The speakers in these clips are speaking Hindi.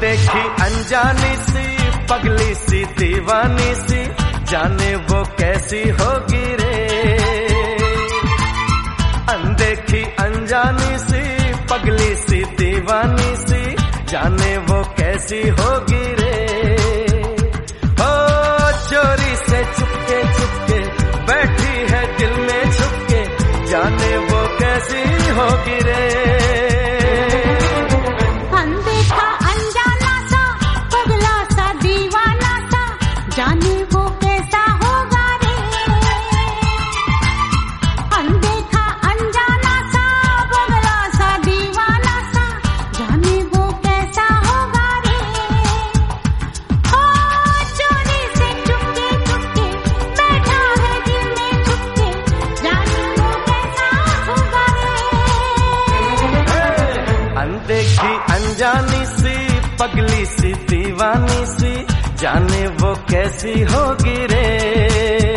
देखी अनजानी सी, पगली सी, दीवानी सी, जाने वो कैसी होगी रे। अनदेखी अनजानी सी, पगली सी, दीवानी सी, जाने वो कैसी होगी रे। हो चोरी से चुपके चुपके बैठी है दिल में छुपके, जाने वो कैसी होगी देखी अनजानी सी पगली सी दीवानी सी जाने वो कैसी होगी रे।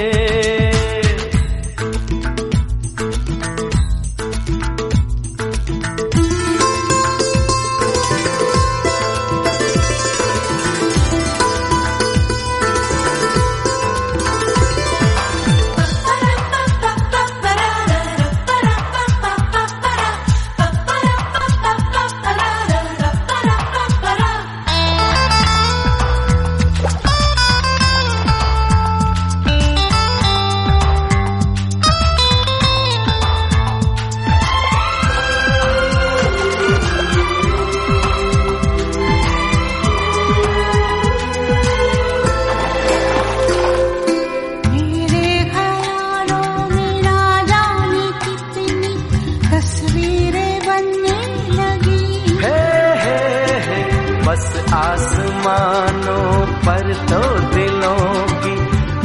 आसमानों पर तो दिलों की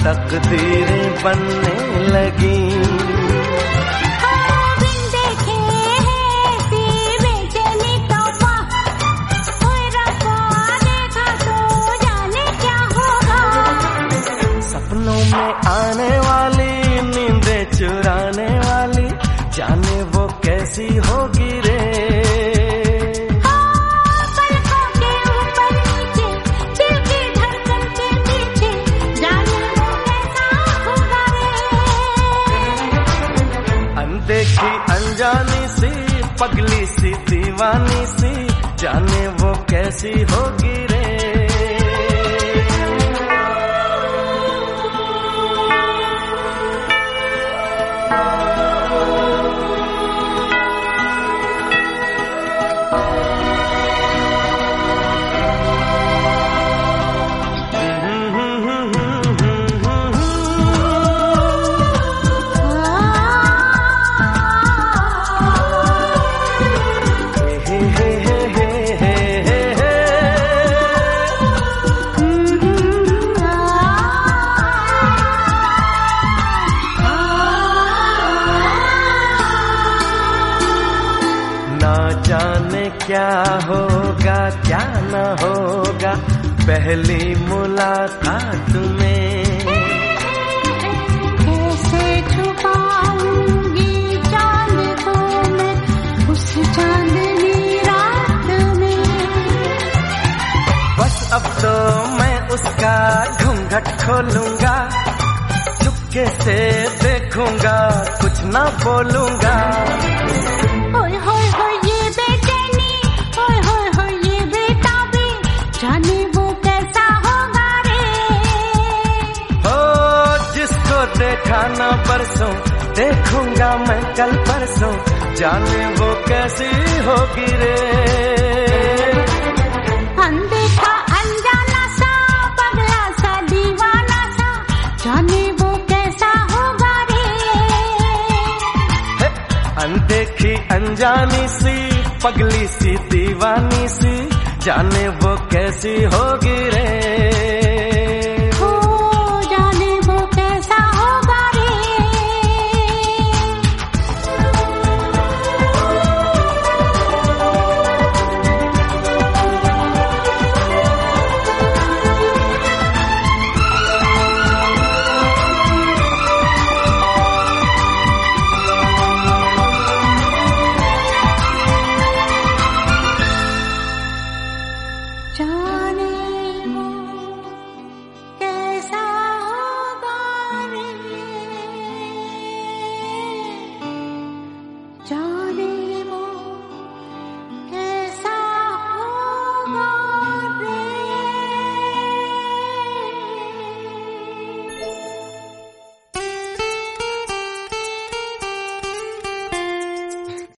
तकदीरें बनने लगी। सपनों में आने वाली नींदें चुराने वाली जाने वो कैसी होगी पगली सी दीवानी सी जाने वो कैसी होगी। क्या होगा, क्या न होगा? पहली मुलाकात में। बस अब तो मैं उसका घूंघट खोलूँगा, चुपके से देखूँगा, कुछ ना बोलूँगा। देखा ना परसों देखूँगा मैं कल परसों जाने वो कैसी होगी रे। अनदेखा कैसा होगा रे। अनदेखी अनजानी सी पगली सी दीवानी सी जाने वो कैसी होगी रे।